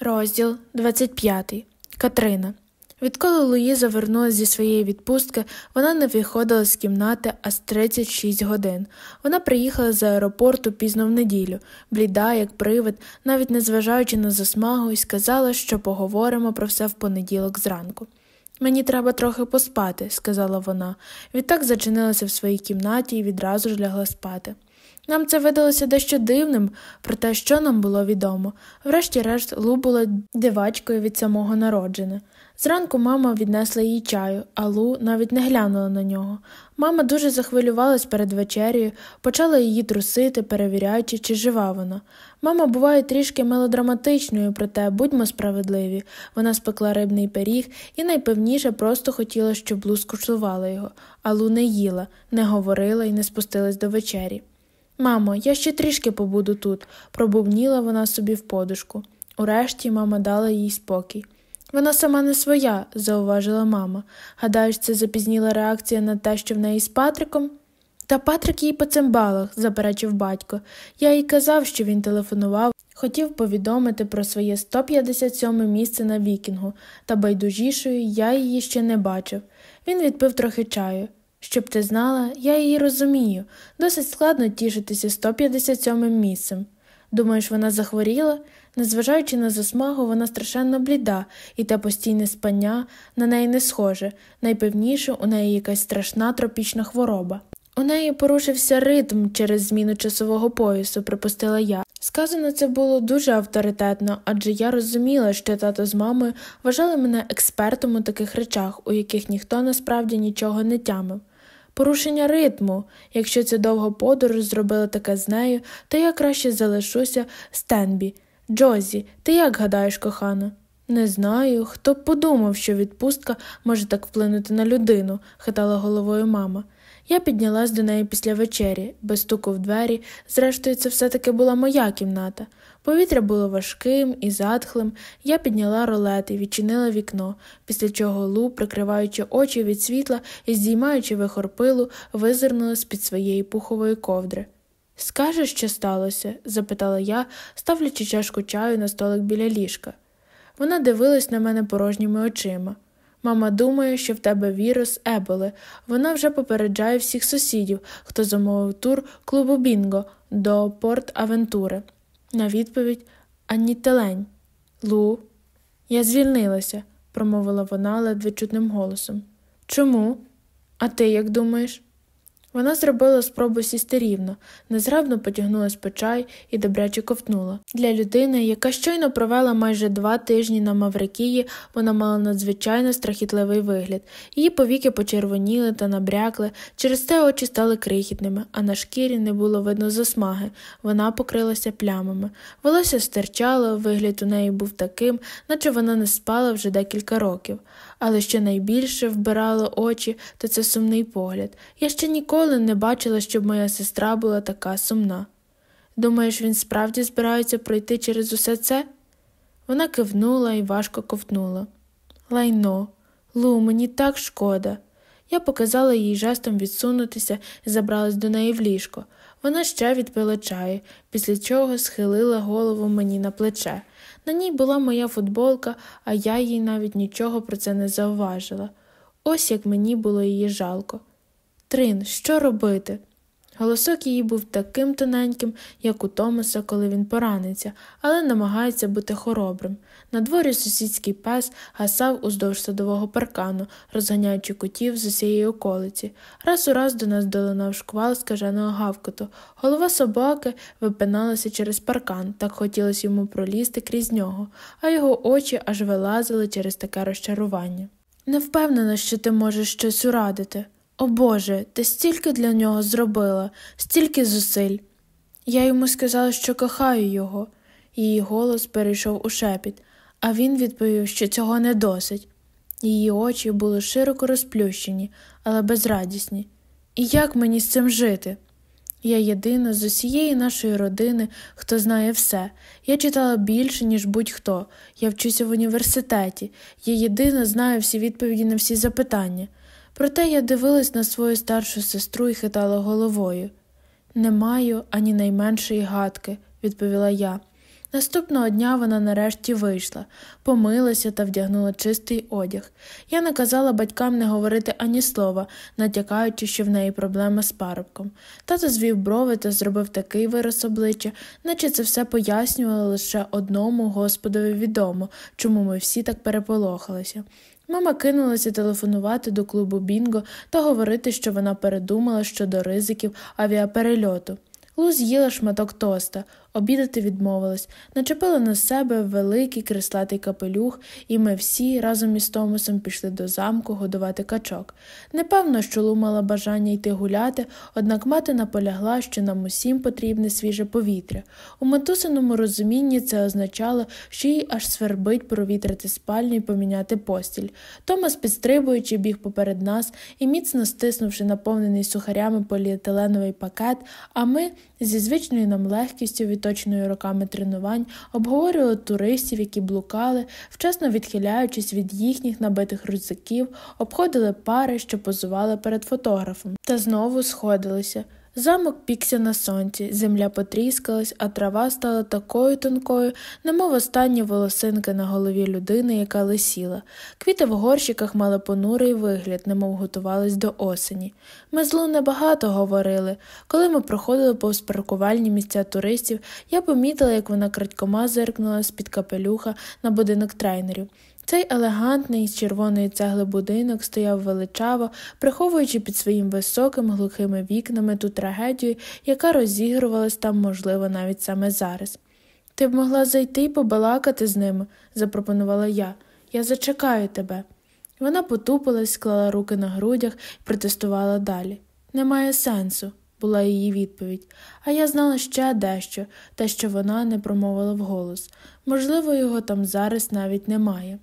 Розділ 25. Катрина. Відколи Луїза вернулася зі своєї відпустки, вона не виходила з кімнати аж 36 годин. Вона приїхала з аеропорту пізно в неділю, бліда, як привид, навіть незважаючи на засмагу, і сказала, що поговоримо про все в понеділок зранку. Мені треба трохи поспати, сказала вона. Відтак зачинилася в своїй кімнаті і відразу ж лягла спати. Нам це видалося дещо дивним, про те, що нам було відомо. Врешті-решт, Лу була дивачкою від самого народження. Зранку мама віднесла їй чаю, а Лу навіть не глянула на нього. Мама дуже захвилювалась перед вечерею, почала її трусити, перевіряючи, чи жива вона. Мама буває трішки мелодраматичною, проте будьмо справедливі. Вона спекла рибний пиріг і найпевніше просто хотіла, щоб Лу скуштувала його, а Лу не їла, не говорила і не спустилась до вечері. Мамо, я ще трішки побуду тут, пробувніла вона собі в подушку. Урешті мама дала їй спокій. Вона сама не своя, зауважила мама. Гадаєш, це запізніла реакція на те, що в неї з Патриком? Та Патрик їй по цимбалах, заперечив батько. Я їй казав, що він телефонував, хотів повідомити про своє 157 місце на вікінгу, та байдужішою я її ще не бачив. Він відпив трохи чаю. Щоб ти знала, я її розумію. Досить складно тішитися 157 місцем. Думаєш, вона захворіла? Незважаючи на засмагу, вона страшенно бліда, і те постійне спання на неї не схоже, найпевніше у неї якась страшна тропічна хвороба. У неї порушився ритм через зміну часового поясу, припустила я. Сказано це було дуже авторитетно, адже я розуміла, що тато з мамою вважали мене експертом у таких речах, у яких ніхто насправді нічого не тямив. Порушення ритму, якщо ця довга подорож зробила таке з нею, то я краще залишуся Стенбі. Джозі, ти як гадаєш, кохана? Не знаю, хто б подумав, що відпустка може так вплинути на людину, хитала головою мама. Я піднялась до неї після вечері, без стуку в двері, зрештою, це все таки була моя кімната. Повітря було важким і затхлим, я підняла ролет і відчинила вікно, після чого Лу, прикриваючи очі від світла і здіймаючи вихор пилу, визирнула з під своєї пухової ковдри. Скажеш, що сталося? запитала я, ставлячи чашку чаю на столик біля ліжка. Вона дивилась на мене порожніми очима. Мама думає, що в тебе вірус еболи. Вона вже попереджає всіх сусідів, хто замовив тур клубу Бінго до Порт Авентури. На відповідь ані телень. Лу, я звільнилася, промовила вона ледве чутним голосом. Чому? А ти як думаєш? Вона зробила спробу сісти рівно, незграбно потягнула з печай і добряче ковтнула. Для людини, яка щойно провела майже два тижні на Маврикії, вона мала надзвичайно страхітливий вигляд. Її повіки почервоніли та набрякли, через те очі стали крихітними, а на шкірі не було видно засмаги, вона покрилася плямами. Волосся стирчало, вигляд у неї був таким, наче вона не спала вже декілька років. Але що найбільше вбирало очі, то це сумний погляд. Я ще ніколи не бачила, щоб моя сестра була така сумна. Думаєш, він справді збирається пройти через усе це? Вона кивнула і важко ковтнула. Лайно, Лу, мені так шкода. Я показала їй жестом відсунутися і забралась до неї в ліжко. Вона ще відпила чаю, після чого схилила голову мені на плече. На ній була моя футболка, а я їй навіть нічого про це не зауважила. Ось як мені було її жалко. Трин, що робити? Голосок її був таким тоненьким, як у Томаса, коли він пораниться, але намагається бути хоробрим. На дворі сусідський пес гасав уздовж садового паркану, розганяючи котів з усієї околиці. Раз у раз до нас долинав шквал скаженого гавкоту. Голова собаки випиналася через паркан, так хотілося йому пролізти крізь нього, а його очі аж вилазили через таке розчарування. Не впевнена, що ти можеш щось урадити. О Боже, ти стільки для нього зробила, стільки зусиль. Я йому сказала, що кохаю його. Її голос перейшов у шепіт, а він відповів, що цього не досить. Її очі були широко розплющені, але безрадісні. І як мені з цим жити? Я єдина з усієї нашої родини, хто знає все. Я читала більше, ніж будь-хто. Я вчуся в університеті. Я єдина знаю всі відповіді на всі запитання. Проте я дивилась на свою старшу сестру і хитала головою. Не маю ані найменшої гадки, відповіла я. Наступного дня вона нарешті вийшла, помилася та вдягнула чистий одяг. Я наказала батькам не говорити ані слова, натякаючи, що в неї проблема з парубком. Тато звів брови та зробив такий вираз обличчя, наче це все пояснювало лише одному Господові відомо, чому ми всі так переполохалися. Мама кинулася телефонувати до клубу Бінго та говорити, що вона передумала щодо ризиків авіаперельоту. Лу з'їла шматок тоста, обідати відмовилась, начепила на себе великий креслатий капелюх, і ми всі разом із Томасом пішли до замку годувати качок. Непевно, що Лу мала бажання йти гуляти, однак мати наполягла, що нам усім потрібне свіже повітря. У матусиному розумінні це означало, що їй аж свербить провітрити спальню і поміняти постіль. Томас, підстрибуючи, біг поперед нас і, міцно стиснувши наповнений сухарями поліетиленовий пакет, а ми зі звичною нам легкістю, відточеною роками тренувань, обговорювали туристів, які блукали, вчасно відхиляючись від їхніх набитих рюкзаків, обходили пари, що позували перед фотографом, та знову сходилися. Замок пікся на сонці, земля потріскалась, а трава стала такою тонкою, немов останні волосинки на голові людини, яка лисіла. Квіти в горщиках мали понурий вигляд, немов готувались до осені. Ми з Лу небагато говорили. Коли ми проходили повз паркувальні місця туристів, я помітила, як вона крадькома зиркнула з під капелюха на будинок трейнерів. Цей елегантний з червоної цегли будинок стояв величаво, приховуючи під своїм високим глухими вікнами ту трагедію, яка розігрувалась там, можливо, навіть саме зараз. Ти б могла зайти і побалакати з ними, запропонувала я. Я зачекаю тебе. Вона потупилась, склала руки на грудях і протестувала далі. Немає сенсу, була її відповідь, а я знала ще дещо, те, що вона не промовила вголос. Можливо, його там зараз навіть немає.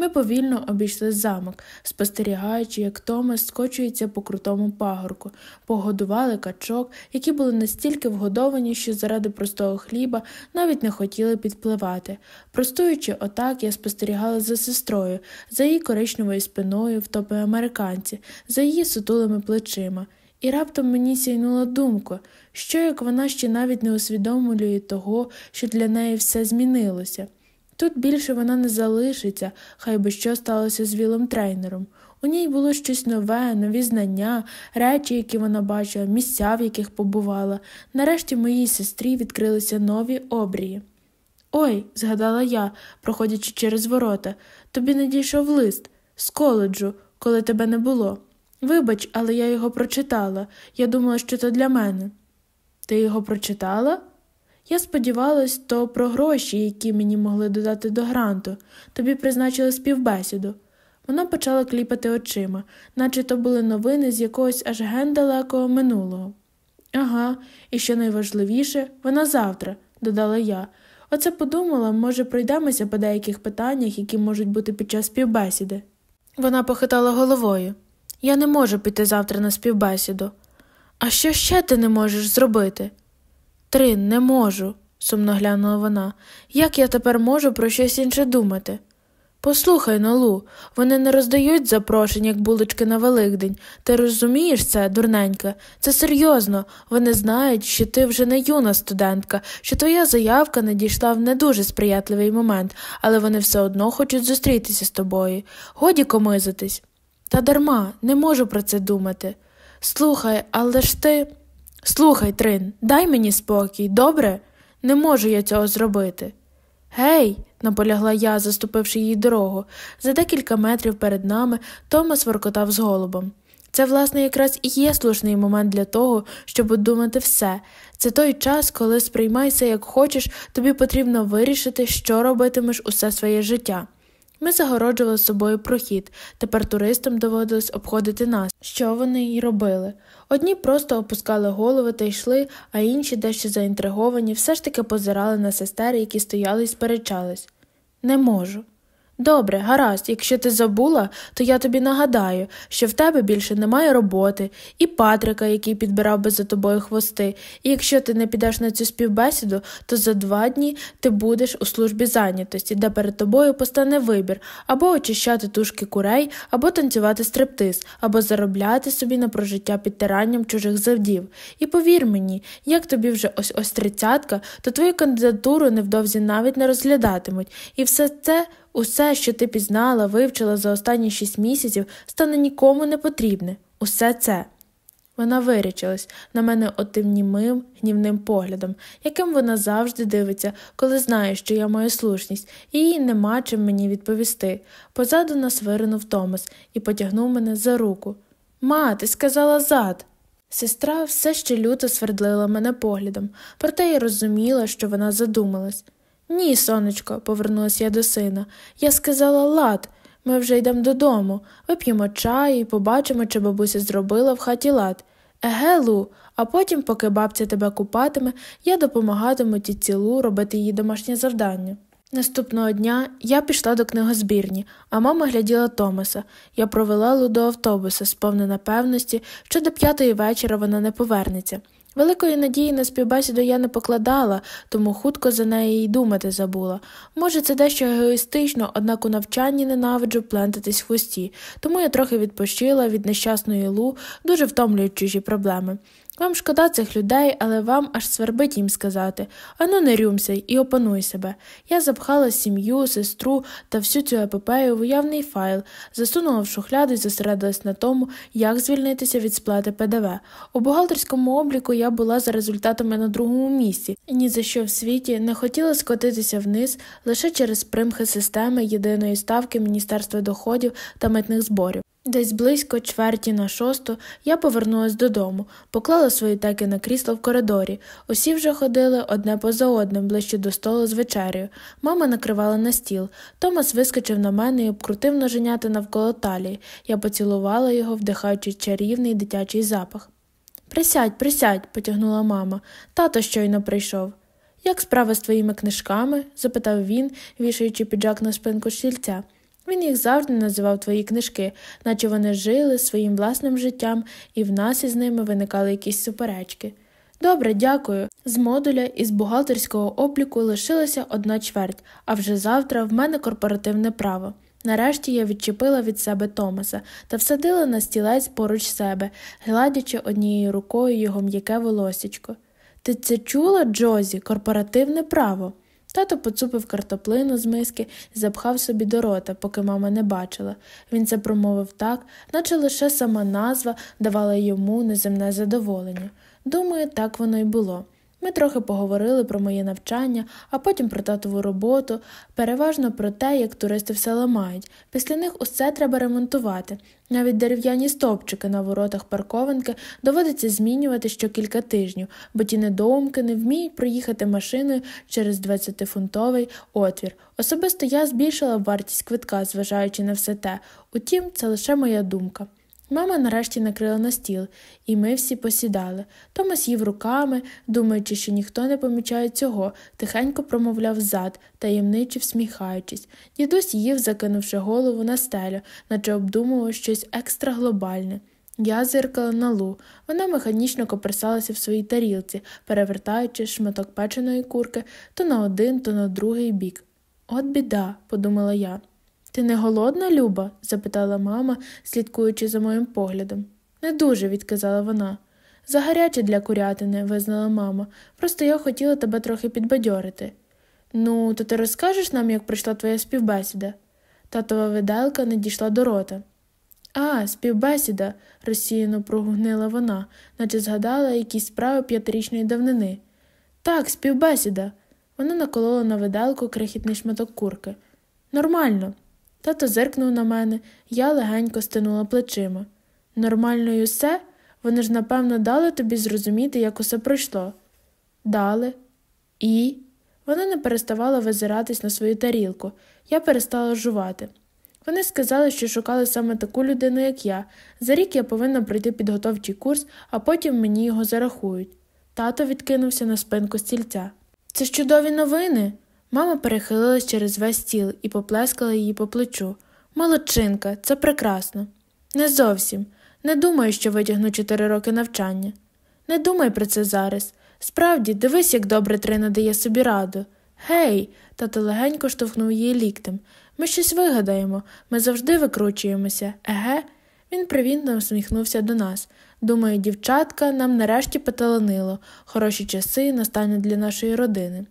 Ми повільно обійшли замок, спостерігаючи, як Томас скочується по крутому пагорку, погодували качок, які були настільки вгодовані, що заради простого хліба навіть не хотіли підпливати. Простуючи отак, я спостерігала за сестрою, за її коричневою спиною в топи американці, за її сутулими плечима. І раптом мені сяйнула думка, що як вона ще навіть не усвідомлює того, що для неї все змінилося. Тут більше вона не залишиться, хай би що сталося з вілом трейнером. У ній було щось нове, нові знання, речі, які вона бачила, місця, в яких побувала. Нарешті моїй сестрі відкрилися нові обрії. Ой, згадала я, проходячи через ворота, тобі надійшов лист з коледжу, коли тебе не було. Вибач, але я його прочитала. Я думала, що це для мене. Ти його прочитала? Я сподівалась то про гроші, які мені могли додати до гранту, тобі призначили співбесіду. Вона почала кліпати очима, наче то були новини з якогось аж ген далекого минулого. Ага, і що найважливіше, вона завтра, додала я. Оце подумала, може, пройдемося по деяких питаннях, які можуть бути під час співбесіди. Вона похитала головою. Я не можу піти завтра на співбесіду. А що ще ти не можеш зробити? Трин, не можу, сумно глянула вона. Як я тепер можу про щось інше думати? Послухай, Нолу, вони не роздають запрошень, як булочки на Великдень. Ти розумієш це, дурненька? Це серйозно. Вони знають, що ти вже не юна студентка, що твоя заявка надійшла в не дуже сприятливий момент, але вони все одно хочуть зустрітися з тобою. Годі комизитись. Та дарма, не можу про це думати. Слухай, але ж ти. Слухай, Трин, дай мені спокій, добре? Не можу я цього зробити. Гей, наполягла я, заступивши їй дорогу. За декілька метрів перед нами Томас воркотав з голубом. Це, власне, якраз і є слушний момент для того, щоб думати все. Це той час, коли сприймайся, як хочеш, тобі потрібно вирішити, що робитимеш усе своє життя. Ми загороджували собою прохід, тепер туристам доводилось обходити нас, що вони й робили. Одні просто опускали голови та йшли, а інші, дещо заінтриговані, все ж таки позирали на сестер, які стояли і сперечались. Не можу. Добре, гаразд, якщо ти забула, то я тобі нагадаю, що в тебе більше немає роботи, і Патрика, який підбирав би за тобою хвости, і якщо ти не підеш на цю співбесіду, то за два дні ти будеш у службі зайнятості, де перед тобою постане вибір або очищати тушки курей, або танцювати стриптиз, або заробляти собі на прожиття підтиранням чужих завдів. І повір мені, як тобі вже ось ось тридцятка, то твою кандидатуру невдовзі навіть не розглядатимуть, і все це. Усе, що ти пізнала, вивчила за останні шість місяців, стане нікому не потрібне. Усе це. Вона вирячилась на мене отим німим, гнівним поглядом, яким вона завжди дивиться, коли знає, що я маю слушність, і їй нема чим мені відповісти. Позаду нас виринув Томас і потягнув мене за руку. Ма, ти сказала зад. Сестра все ще люто свердлила мене поглядом, проте я розуміла, що вона задумалась. Ні, сонечко, повернулася я до сина. Я сказала лад. Ми вже йдемо додому, вип'ємо чаю і побачимо, чи бабуся зробила в хаті лад. Еге, Лу, а потім, поки бабця тебе купатиме, я допомагатиму тітці Лу робити її домашнє завдання. Наступного дня я пішла до книгозбірні, а мама гляділа Томаса. Я провела Лу до автобуса, сповнена певності, що до п'ятої вечора вона не повернеться. Великої надії на співбесіду я не покладала, тому хутко за неї й думати забула. Може, це дещо егоїстично, однак у навчанні ненавиджу плентатись в хвості, тому я трохи відпочила від нещасної лу, дуже втомлюють проблеми. Вам шкода цих людей, але вам аж свербить їм сказати ану, не рюмся і опануй себе. Я запхала сім'ю, сестру та всю цю епопею в уявний файл, засунула в шухляду і зосередилась на тому, як звільнитися від сплати ПДВ. У бухгалтерському обліку я була за результатами на другому місці, і ні за що в світі не хотіла скотитися вниз лише через примхи системи єдиної ставки Міністерства доходів та митних зборів. Десь близько чверті на шосту я повернулась додому, поклала свої теки на крісло в коридорі. Усі вже ходили одне поза одним ближче до столу з вечерею. Мама накривала на стіл. Томас вискочив на мене і обкрутив ноженяти навколо талії. Я поцілувала його, вдихаючи чарівний дитячий запах. Присядь, присядь, потягнула мама. Тато щойно прийшов. Як справа з твоїми книжками? запитав він, вішаючи піджак на спинку стільця. Він їх завжди називав твої книжки, наче вони жили своїм власним життям, і в нас із ними виникали якісь суперечки. Добре, дякую. З модуля із бухгалтерського обліку лишилася одна чверть, а вже завтра в мене корпоративне право. Нарешті я відчепила від себе Томаса та всадила на стілець поруч себе, гладячи однією рукою його м'яке волосечко. Ти це чула, Джозі, корпоративне право? Тато поцупив картоплину з миски і запхав собі до рота, поки мама не бачила. Він це промовив так, наче лише сама назва давала йому неземне задоволення. Думаю, так воно й було. Ми трохи поговорили про моє навчання, а потім про татову роботу, переважно про те, як туристи все ламають. Після них усе треба ремонтувати. Навіть дерев'яні стовпчики на воротах паркованки доводиться змінювати що кілька тижнів, бо ті недоумки не вміють проїхати машиною через 20-фунтовий отвір. Особисто я збільшила вартість квитка, зважаючи на все те. Утім, це лише моя думка. Мама нарешті накрила на стіл, і ми всі посідали. Томас їв руками, думаючи, що ніхто не помічає цього, тихенько промовляв зад, таємниче всміхаючись. Дідусь їв, закинувши голову на стелю, наче обдумував щось екстра глобальне. Я зиркала на лу. Вона механічно коперсалася в своїй тарілці, перевертаючи шматок печеної курки то на один, то на другий бік. От біда, подумала я. Ти не голодна, Люба? запитала мама, слідкуючи за моїм поглядом. Не дуже, відказала вона. Загаряче для курятини, визнала мама. Просто я хотіла тебе трохи підбадьорити. Ну, то ти розкажеш нам, як прийшла твоя співбесіда? Татова виделка не дійшла до рота. А, співбесіда, розсіяно прогугнила вона, наче згадала якісь справи п'ятирічної давнини. Так, співбесіда. Вона наколола на виделку крихітний шматок курки. Нормально. Тато зиркнув на мене, я легенько стинула плечима. Нормально й усе? Вони ж, напевно, дали тобі зрозуміти, як усе пройшло. Дали. І. Вона не переставала визиратись на свою тарілку. Я перестала жувати. Вони сказали, що шукали саме таку людину, як я. За рік я повинна пройти підготовчий курс, а потім мені його зарахують. Тато відкинувся на спинку стільця. Це ж чудові новини. Мама перехилилась через весь стіл і поплескала її по плечу. Молодчинка, це прекрасно. Не зовсім. Не думаю, що витягну чотири роки навчання. Не думай про це зараз. Справді, дивись, як добре Трина дає собі раду. Гей, тато легенько штовхнув її ліктем. Ми щось вигадаємо, ми завжди викручуємося, еге? Він привітно усміхнувся до нас. Думаю, дівчатка, нам нарешті поталанило, хороші часи настануть для нашої родини.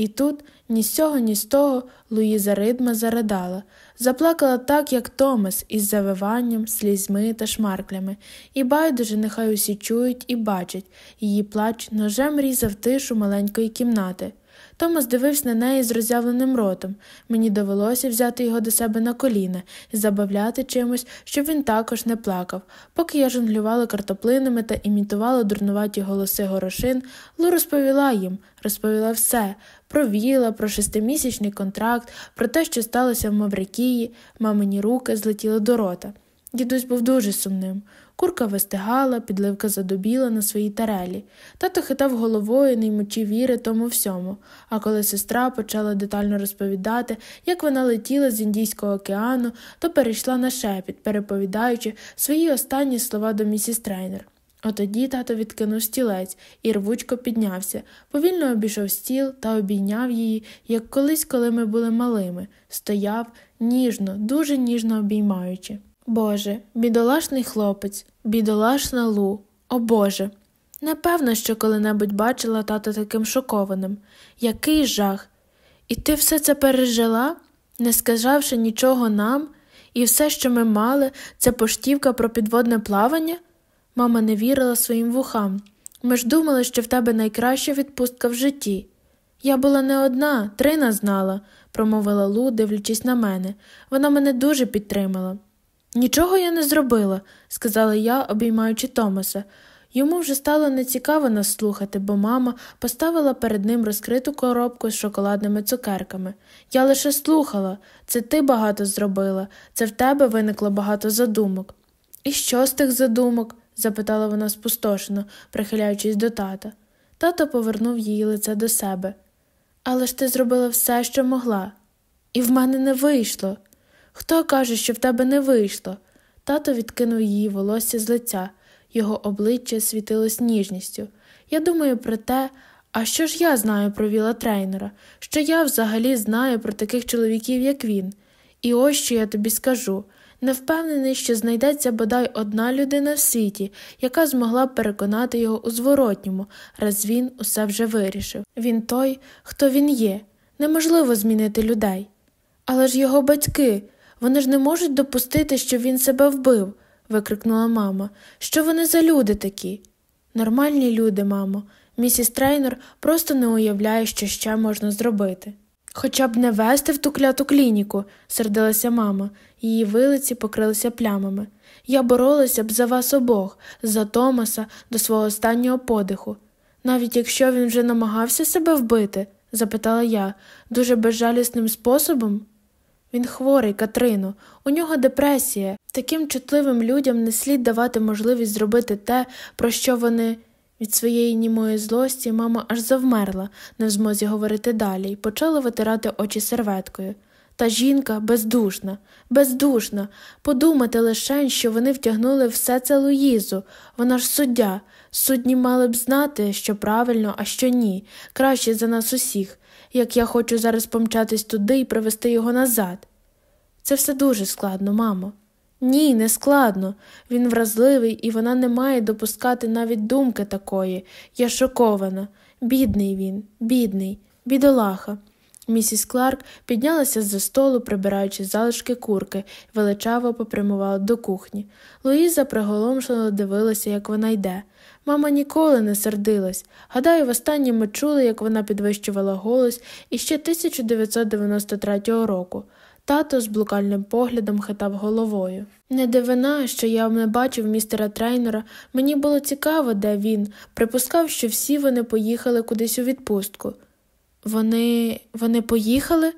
І тут ні з цього, ні з того Луїза Ридма заридала, заплакала так, як Томас, із завиванням, слізьми та шмарклями, і байдуже нехай усі чують і бачать. Її плач ножем різав тишу маленької кімнати. Томас дивився на неї з роззявленим ротом. Мені довелося взяти його до себе на коліна і забавляти чимось, щоб він також не плакав. Поки я жонглювала картоплинами та імітувала дурнуваті голоси горошин, Лу розповіла їм, розповіла все про віла, про шестимісячний контракт, про те, що сталося в Маврикії, мамині руки злетіли до рота. Дідусь був дуже сумним. Курка вистигала, підливка задобіла на своїй тарелі. Тато хитав головою, не ймучи віри тому всьому. А коли сестра почала детально розповідати, як вона летіла з Індійського океану, то перейшла на шепіт, переповідаючи свої останні слова до місіс трейнер. Отоді тато відкинув стілець і рвучко піднявся, повільно обійшов стіл та обійняв її, як колись, коли ми були малими, стояв ніжно, дуже ніжно обіймаючи. Боже, бідолашний хлопець, бідолашна Лу, о Боже. Напевно, що коли-небудь бачила тата таким шокованим. Який жах. І ти все це пережила, не сказавши нічого нам, і все, що ми мали, це поштівка про підводне плавання? Мама не вірила своїм вухам. Ми ж думали, що в тебе найкраща відпустка в житті. Я була не одна, Трина знала, промовила Лу, дивлячись на мене. Вона мене дуже підтримала. Нічого я не зробила, сказала я, обіймаючи Томаса. Йому вже стало нецікаво нас слухати, бо мама поставила перед ним розкриту коробку з шоколадними цукерками. Я лише слухала це ти багато зробила, це в тебе виникло багато задумок. І що з тих задумок? запитала вона спустошено, прихиляючись до тата. Тато повернув її лице до себе. Але ж ти зробила все, що могла, і в мене не вийшло. Хто каже, що в тебе не вийшло? Тато відкинув її волосся з лиця, його обличчя світилось ніжністю. Я думаю про те, а що ж я знаю про віла трейнера, що я взагалі знаю про таких чоловіків, як він. І ось що я тобі скажу не впевнений, що знайдеться бодай одна людина в світі, яка змогла б переконати його у зворотньому, раз він усе вже вирішив. Він той, хто він є. Неможливо змінити людей. Але ж його батьки. Вони ж не можуть допустити, щоб він себе вбив, викрикнула мама. Що вони за люди такі? Нормальні люди, мамо. Місіс Трейнер просто не уявляє, що ще можна зробити. Хоча б не вести в ту кляту клініку, сердилася мама, її вилиці покрилися плямами. Я боролася б за вас обох, за Томаса до свого останнього подиху. Навіть якщо він вже намагався себе вбити? запитала я, дуже безжалісним способом. Він хворий, Катрино, у нього депресія. Таким чутливим людям не слід давати можливість зробити те, про що вони. Від своєї німої злості мама аж завмерла, не в змозі говорити далі, і почала витирати очі серветкою. Та жінка бездушна, бездушна. Подумати лише, що вони втягнули все це Луїзу. Вона ж суддя. Судні мали б знати, що правильно, а що ні, краще за нас усіх як я хочу зараз помчатись туди і привезти його назад. Це все дуже складно, мамо. Ні, не складно. Він вразливий, і вона не має допускати навіть думки такої. Я шокована. Бідний він, бідний, бідолаха. Місіс Кларк піднялася з за столу, прибираючи залишки курки, величаво попрямувала до кухні. Луїза приголомшено дивилася, як вона йде. Мама ніколи не сердилась. Гадаю, востаннє ми чули, як вона підвищувала голос іще 1993 року. Тато з блукальним поглядом хитав головою. Не дивина, що я не бачив містера трейнера, мені було цікаво, де він, припускав, що всі вони поїхали кудись у відпустку. Вони вони поїхали?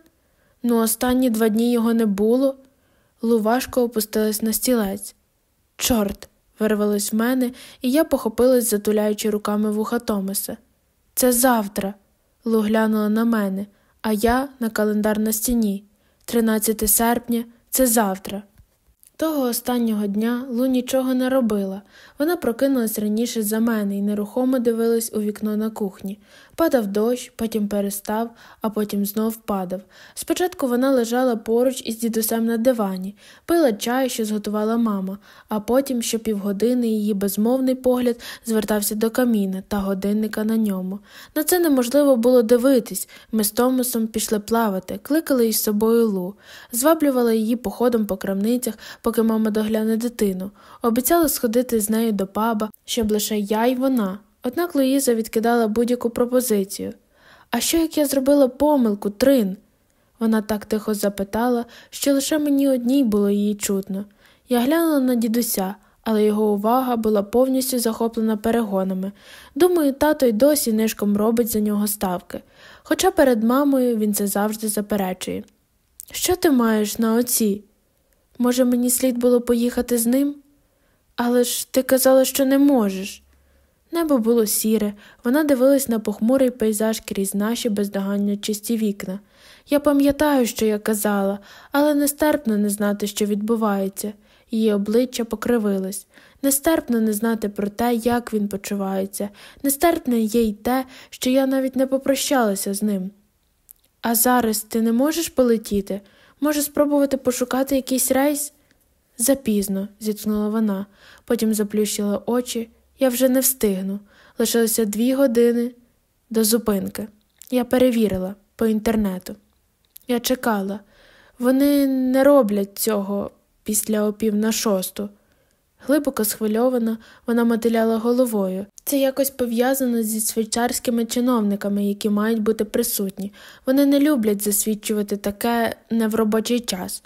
Ну, останні два дні його не було. Лу важко опустилась на стілець. Чорт, вирвалось в мене, і я похопилась, затуляючи руками вуха Томаса. Це завтра. Лу глянула на мене. а я на календар на стіні. 13 серпня це завтра. Того останнього дня Лу нічого не робила. Вона прокинулась раніше за мене і нерухомо дивилась у вікно на кухні. Падав дощ, потім перестав, а потім знов падав. Спочатку вона лежала поруч із дідусем на дивані, пила чай, що зготувала мама, а потім щопівгодини її безмовний погляд звертався до каміна та годинника на ньому. На це неможливо було дивитись. Ми з Томасом пішли плавати, кликали із собою Лу, зваблювали її походом по крамницях, поки мама догляне дитину. Обіцяли сходити з нею до паба, щоб лише я й вона. Однак Луїза відкидала будь-яку пропозицію. А що як я зробила помилку, Трин? Вона так тихо запитала, що лише мені одній було її чутно. Я глянула на дідуся, але його увага була повністю захоплена перегонами. Думаю, тато й досі нишком робить за нього ставки, хоча перед мамою він це завжди заперечує. Що ти маєш на оці? Може, мені слід було поїхати з ним? Але ж ти казала, що не можеш. Небо було сіре, вона дивилась на похмурий пейзаж крізь наші бездоганно чисті вікна. Я пам'ятаю, що я казала, але нестерпно не знати, що відбувається. Її обличчя покривилось. Нестерпно не знати про те, як він почувається, нестерпно є й те, що я навіть не попрощалася з ним. А зараз ти не можеш полетіти? Може, спробувати пошукати якийсь рейс? Запізно, зітхнула вона, потім заплющила очі. Я вже не встигну. Лишилося дві години до зупинки. Я перевірила по інтернету. Я чекала. Вони не роблять цього після опів на шосту. Глибоко схвильована, вона мотиляла головою. Це якось пов'язано зі швейцарськими чиновниками, які мають бути присутні. Вони не люблять засвідчувати таке не в робочий час.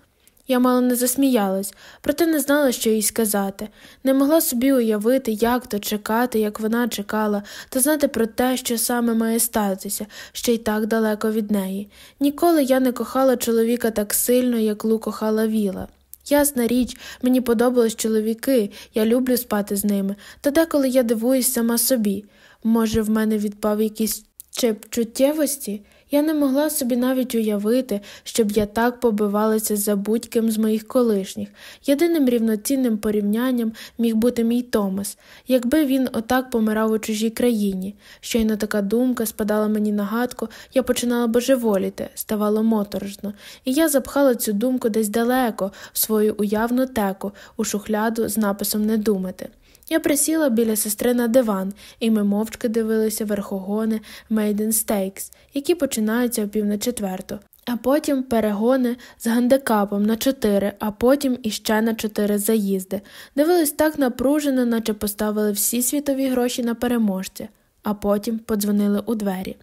Я мало не засміялась, проте не знала, що їй сказати, не могла собі уявити, як то чекати, як вона чекала, та знати про те, що саме має статися, ще й так далеко від неї. Ніколи я не кохала чоловіка так сильно, як Лу кохала Віла. Ясна річ, мені подобались чоловіки, я люблю спати з ними, та деколи я дивуюсь сама собі. Може, в мене відпав якийсь чип чуттєвості? Я не могла собі навіть уявити, щоб я так побивалася за будь-ким з моїх колишніх. Єдиним рівноцінним порівнянням міг бути мій Томас, якби він отак помирав у чужій країні. Щойно така думка спадала мені на гадку, я починала божеволіти, ставало моторошно, і я запхала цю думку десь далеко, в свою уявну теку, у шухляду з написом не думати. Я присіла біля сестри на диван, і ми мовчки дивилися верхогони Maiden Stakes, які починаються о пів на четверту, а потім перегони з гандикапом на чотири, а потім іще на чотири заїзди. Дивились так напружено, наче поставили всі світові гроші на переможця, а потім подзвонили у двері.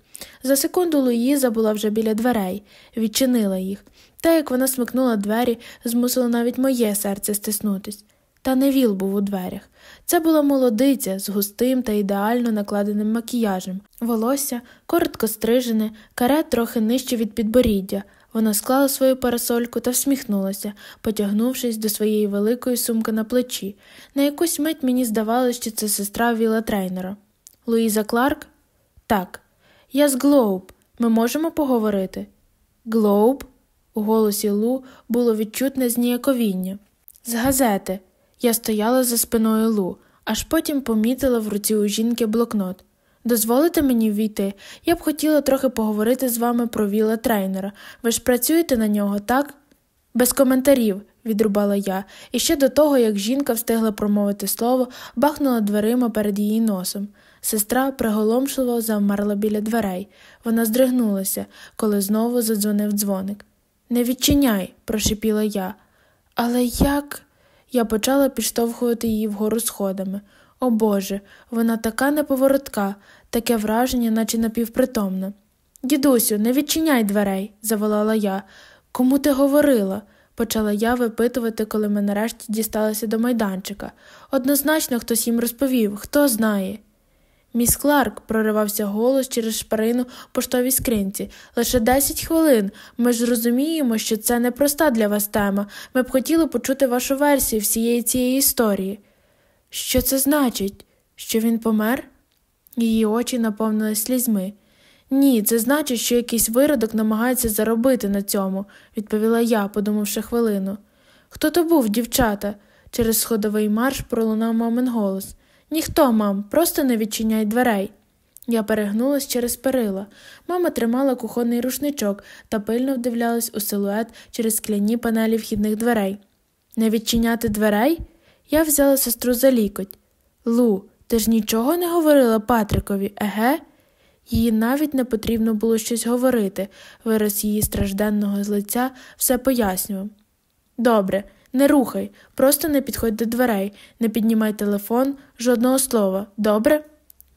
За секунду Луїза була вже біля дверей, відчинила їх. Та як вона смикнула двері, змусила навіть моє серце стиснутись. Та не віл був у дверях. Це була молодиця з густим та ідеально накладеним макіяжем, волосся коротко стрижене, карет трохи нижче від підборіддя. Вона склала свою парасольку та всміхнулася, потягнувшись до своєї великої сумки на плечі. На якусь мить мені здавалося, що це сестра Віла трейнера. Луїза Кларк? Так. Я з Глоуб. Ми можемо поговорити? Глоуб? У голосі Лу було відчутне зніяковіння. З газети. Я стояла за спиною Лу, аж потім помітила в руці у жінки блокнот. Дозволите мені війти? Я б хотіла трохи поговорити з вами про віла трейнера. Ви ж працюєте на нього, так? Без коментарів, відрубала я, і ще до того, як жінка встигла промовити слово, бахнула дверима перед її носом. Сестра приголомшливо завмерла біля дверей. Вона здригнулася, коли знову задзвонив дзвоник. Не відчиняй, прошипіла я. Але як? Я почала підштовхувати її вгору сходами. О Боже, вона така неповоротка, таке враження, наче напівпритомна. Дідусю, не відчиняй дверей, заволала я. Кому ти говорила? почала я випитувати, коли ми нарешті дісталися до майданчика. Однозначно хтось їм розповів, хто знає. Міс Кларк, проривався голос через шпарину поштовій скринці. Лише десять хвилин. Ми ж розуміємо, що це непроста для вас тема. Ми б хотіли почути вашу версію всієї цієї історії. Що це значить? Що він помер? Її очі наповнились слізьми. Ні, це значить, що якийсь виродок намагається заробити на цьому, відповіла я, подумавши хвилину. Хто то був, дівчата? Через сходовий марш пролунав мамин голос. Ніхто, мам, просто не відчиняй дверей. Я перегнулась через перила. Мама тримала кухонний рушничок та пильно вдивлялась у силует через скляні панелі вхідних дверей. Не відчиняти дверей? Я взяла сестру за лікоть. Лу, ти ж нічого не говорила Патрикові, еге? Їй навіть не потрібно було щось говорити, вираз її стражденного з лиця все пояснював. Добре, не рухай, просто не підходь до дверей, не піднімай телефон, жодного слова, добре?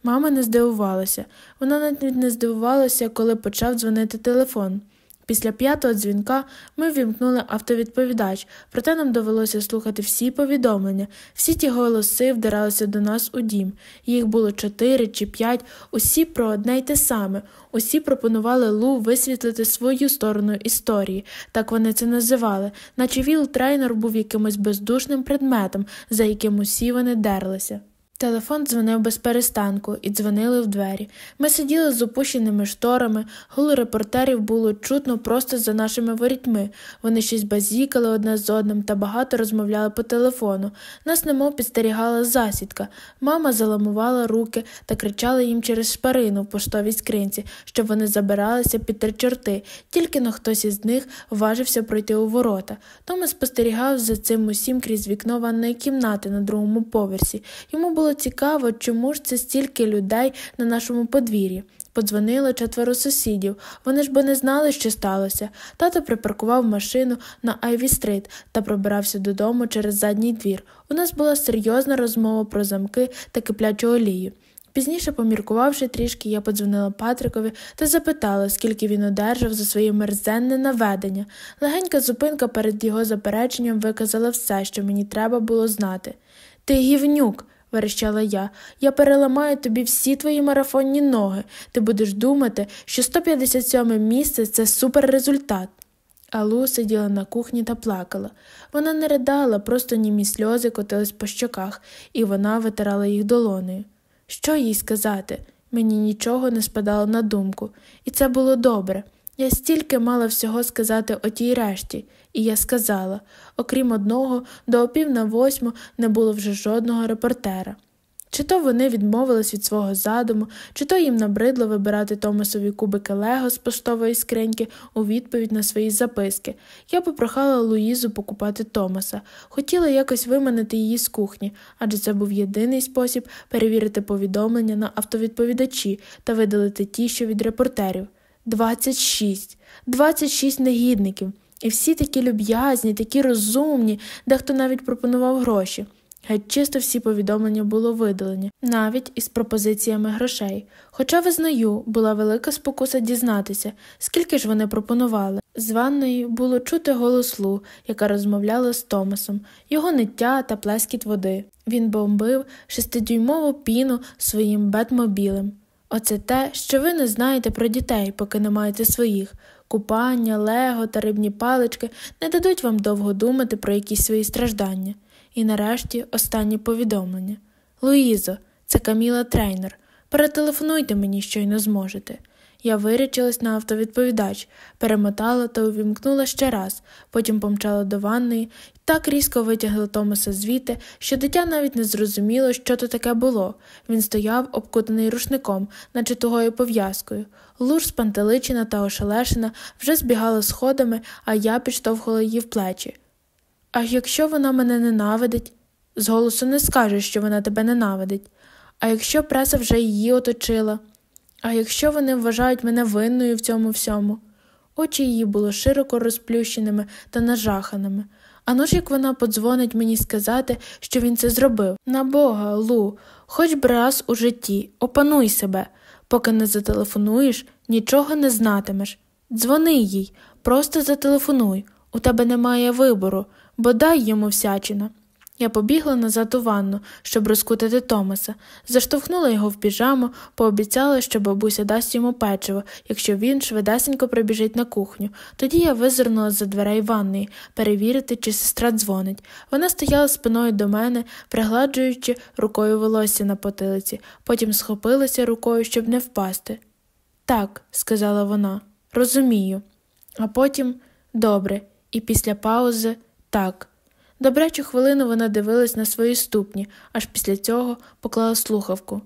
Мама не здивувалася. Вона навіть не здивувалася, коли почав дзвонити телефон. Після п'ятого дзвінка ми ввімкнули автовідповідач, проте нам довелося слухати всі повідомлення, всі ті голоси вдиралися до нас у дім. Їх було чотири чи п'ять, усі про одне й те саме, усі пропонували Лу висвітлити свою сторону історії, так вони це називали, наче віл трейнер був якимось бездушним предметом, за яким усі вони дерлися. Телефон дзвонив без перестанку і дзвонили в двері. Ми сиділи з опущеними шторами, гул репортерів було чутно просто за нашими ворітьми. Вони щось базікали одне з одним та багато розмовляли по телефону. Нас немов підстерігала засідка. Мама заламувала руки та кричала їм через шпарину в поштовій скринці, щоб вони забиралися під три чорти, тільки но хтось із них важився пройти у ворота. Тома спостерігав за цим усім крізь вікно ванної кімнати на другому поверсі. Йому було було цікаво, чому ж це стільки людей на нашому подвір'ї. Подзвонили четверо сусідів. Вони ж бо не знали, що сталося. Тато припаркував машину на Айві Стрит та пробирався додому через задній двір. У нас була серйозна розмова про замки та киплячу олію. Пізніше, поміркувавши трішки, я подзвонила Патрикові та запитала, скільки він одержав за своє мерзенне наведення. Легенька зупинка перед його запереченням виказала все, що мені треба було знати. Ти гівнюк верещала я, я переламаю тобі всі твої марафонні ноги. Ти будеш думати, що 157 місце це суперрезультат. Алу сиділа на кухні та плакала. Вона не ридала, просто німі сльози котились по щоках, і вона витирала їх долонею. Що їй сказати? Мені нічого не спадало на думку, і це було добре. Я стільки мала всього сказати о тій решті, і я сказала окрім одного, до опів на восьму не було вже жодного репортера. Чи то вони відмовились від свого задуму, чи то їм набридло вибирати Томасові кубики Лего з поштової скриньки у відповідь на свої записки. Я попрохала Луїзу покупати Томаса, хотіла якось виманити її з кухні, адже це був єдиний спосіб перевірити повідомлення на автовідповідачі та видалити ті, що від репортерів. Двадцять шість, двадцять шість негідників. І всі такі люб'язні, такі розумні, дехто навіть пропонував гроші. Геть чисто всі повідомлення було видалені, навіть із пропозиціями грошей. Хоча, визнаю, була велика спокуса дізнатися, скільки ж вони пропонували. З ванної було чути голос Лу, яка розмовляла з Томасом, його ниття та плескіт води. Він бомбив шестидюймову піну своїм бетмобілем. Оце те, що ви не знаєте про дітей, поки не маєте своїх. Купання, лего та рибні палички не дадуть вам довго думати про якісь свої страждання. І нарешті останнє повідомлення Луїзо, це Каміла Трейнер. Перетелефонуйте мені, щойно зможете. Я вирячилась на автовідповідач, перемотала та увімкнула ще раз, потім помчала до ванної і так різко витягла Томаса звідти, що дитя навіть не зрозуміло, що то таке було. Він стояв, обкутаний рушником, наче тугою пов'язкою. Луж спантеличена та ошелешена вже збігала сходами, а я підштовхувала її в плечі. А якщо вона мене ненавидить? З голосу не скажеш, що вона тебе ненавидить. А якщо преса вже її оточила? А якщо вони вважають мене винною в цьому всьому? Очі її були широко розплющеними та нажаханими. Ану ж як вона подзвонить мені сказати, що він це зробив. На бога, Лу, хоч б раз у житті, опануй себе, поки не зателефонуєш, нічого не знатимеш. Дзвони їй, просто зателефонуй, у тебе немає вибору, бо дай йому всячина. Я побігла назад у ванну, щоб розкутати Томаса, заштовхнула його в піжаму, пообіцяла, що бабуся дасть йому печиво, якщо він швидесенько прибіжить на кухню. Тоді я визирнула за дверей ванної, перевірити, чи сестра дзвонить. Вона стояла спиною до мене, пригладжуючи рукою волосся на потилиці, потім схопилася рукою, щоб не впасти. Так, сказала вона, розумію. А потім добре, і після паузи так. Добрячу хвилину вона дивилась на свої ступні, аж після цього поклала слухавку.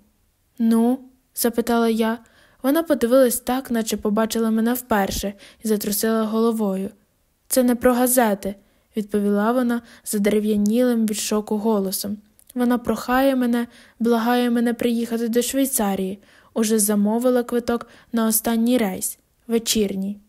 Ну? запитала я. Вона подивилась так, наче побачила мене вперше, і затрусила головою. Це не про газети, відповіла вона задерев'янілим від шоку голосом. Вона прохає мене, благає мене приїхати до Швейцарії, уже замовила квиток на останній рейс, вечірній.